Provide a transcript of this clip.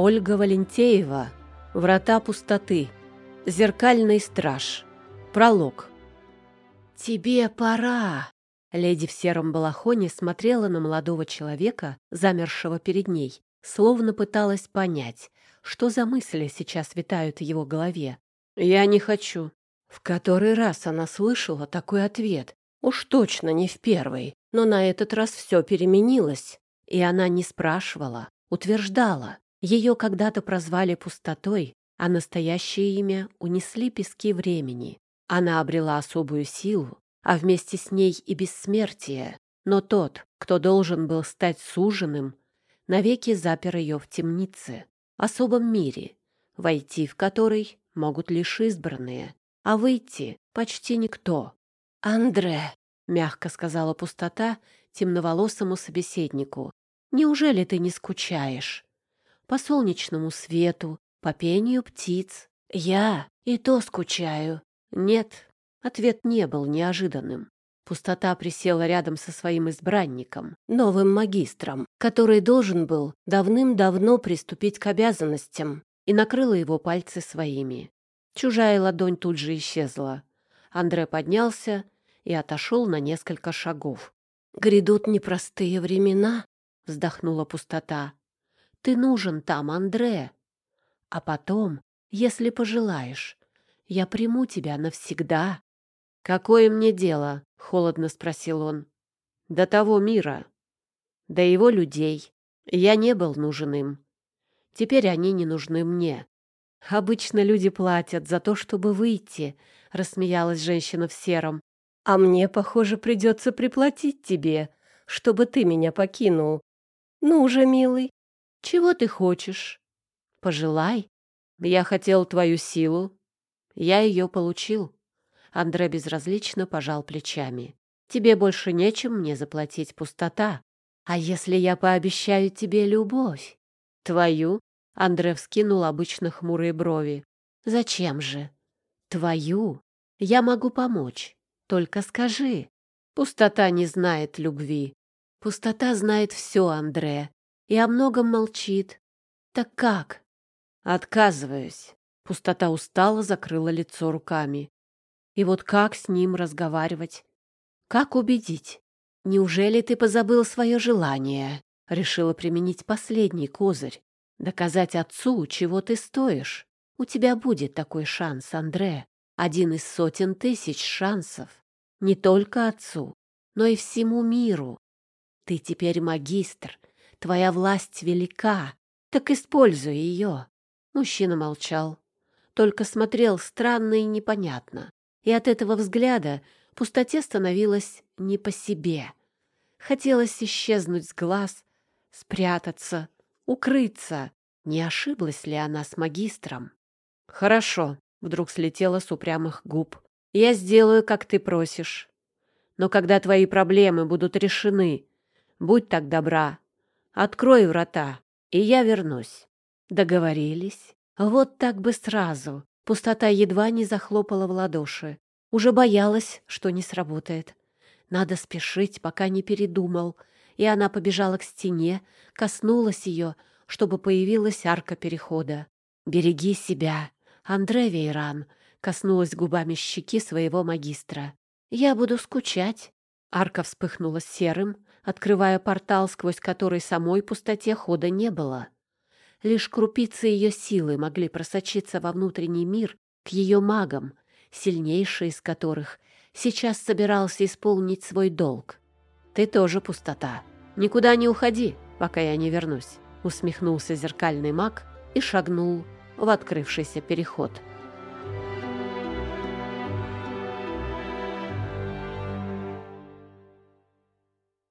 Ольга Валентеева. Врата пустоты. Зеркальный страж. Пролог. «Тебе пора!» Леди в сером балахоне смотрела на молодого человека, замершего перед ней, словно пыталась понять, что за мысли сейчас витают в его голове. «Я не хочу». В который раз она слышала такой ответ. Уж точно не в первый, но на этот раз все переменилось. И она не спрашивала, утверждала. Ее когда-то прозвали пустотой, а настоящее имя унесли пески времени. Она обрела особую силу, а вместе с ней и бессмертие. Но тот, кто должен был стать суженым, навеки запер ее в темнице, особом мире, войти в который могут лишь избранные, а выйти почти никто. «Андре», — мягко сказала пустота темноволосому собеседнику, «неужели ты не скучаешь? По солнечному свету, по пению птиц. Я и то скучаю. Нет, ответ не был неожиданным. Пустота присела рядом со своим избранником, новым магистром, который должен был давным-давно приступить к обязанностям, и накрыла его пальцы своими. Чужая ладонь тут же исчезла. Андре поднялся и отошел на несколько шагов. «Грядут непростые времена», — вздохнула пустота. «Ты нужен там, Андре. А потом, если пожелаешь, я приму тебя навсегда». «Какое мне дело?» — холодно спросил он. «До того мира, до его людей. Я не был нужен им. Теперь они не нужны мне. Обычно люди платят за то, чтобы выйти, — рассмеялась женщина в сером. «А мне, похоже, придется приплатить тебе, чтобы ты меня покинул. Ну уже, милый, чего ты хочешь? Пожелай. Я хотел твою силу. Я ее получил». Андре безразлично пожал плечами. «Тебе больше нечем мне заплатить пустота. А если я пообещаю тебе любовь? Твою?» Андре вскинул обычно хмурые брови. «Зачем же?» Твою я могу помочь. Только скажи. Пустота не знает любви. Пустота знает все, Андре, и о многом молчит. Так как? Отказываюсь. Пустота устало закрыла лицо руками. И вот как с ним разговаривать? Как убедить? Неужели ты позабыл свое желание? Решила применить последний козырь. Доказать отцу, чего ты стоишь. У тебя будет такой шанс, Андре. Один из сотен тысяч шансов. Не только отцу, но и всему миру. Ты теперь магистр. Твоя власть велика. Так используй ее. Мужчина молчал. Только смотрел странно и непонятно. И от этого взгляда пустоте становилось не по себе. Хотелось исчезнуть с глаз, спрятаться, укрыться. Не ошиблась ли она с магистром? «Хорошо», — вдруг слетело с упрямых губ. «Я сделаю, как ты просишь. Но когда твои проблемы будут решены, будь так добра, открой врата, и я вернусь». Договорились. Вот так бы сразу. Пустота едва не захлопала в ладоши. Уже боялась, что не сработает. Надо спешить, пока не передумал. И она побежала к стене, коснулась ее, чтобы появилась арка перехода. «Береги себя», Андре Вейран коснулась губами щеки своего магистра. «Я буду скучать». Арка вспыхнула серым, открывая портал, сквозь который самой пустоте хода не было. Лишь крупицы ее силы могли просочиться во внутренний мир к ее магам, сильнейший из которых сейчас собирался исполнить свой долг. «Ты тоже пустота. Никуда не уходи, пока я не вернусь», — усмехнулся зеркальный маг и шагнул в открывшийся переход.